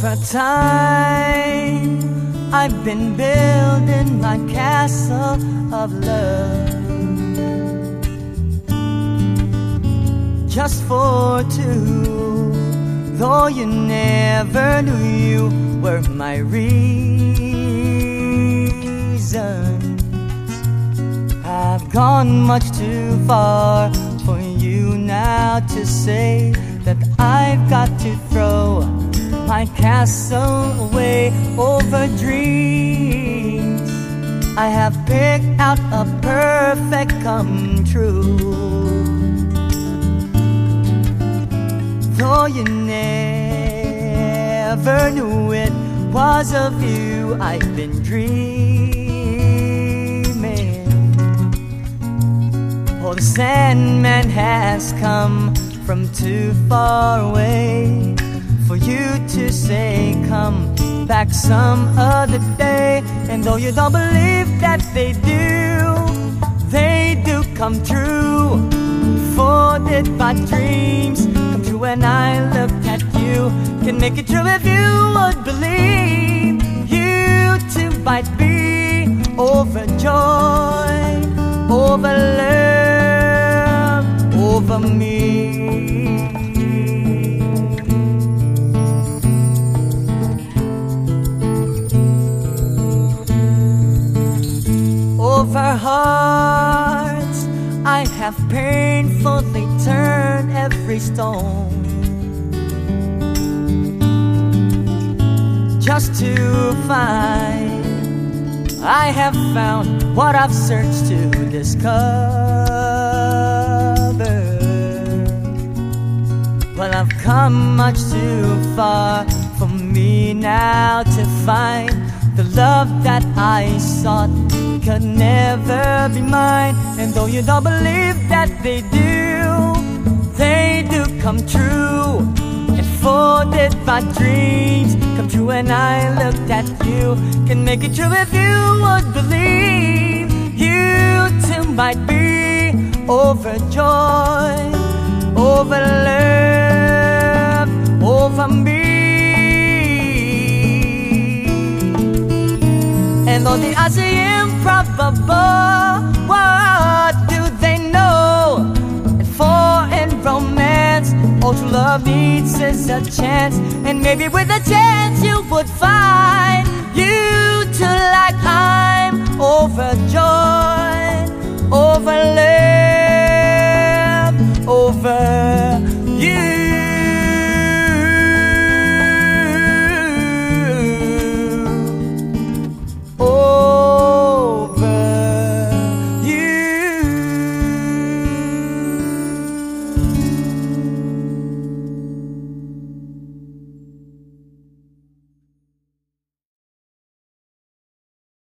time I've been building my castle of love just for two. Though you never knew you were my reasons, I've gone much too far for you now to say that I've got to throw castle away over dreams. I have picked out a perfect come true. Though you never knew it was of you, I've been dreaming. Oh, the Sandman has come from too far away for you to say, Come back some other day. And though you don't believe that they do, they do come true. For did my dreams come true when I looked at you? Can make it true if you would believe. You too might be overjoyed, hearts I have painfully turned every stone just to find I have found what I've searched to discover. Well, I've come much too far for me now to find love that I sought could never be mine. And though you don't believe that they do, they do come true. And for my dreams come true when I looked at you? Can make it true if you would believe. You too might be overjoyed, over And though the odds are improbable, what do they know? And for in romance, all true love needs is a chance. And maybe with a chance, you would find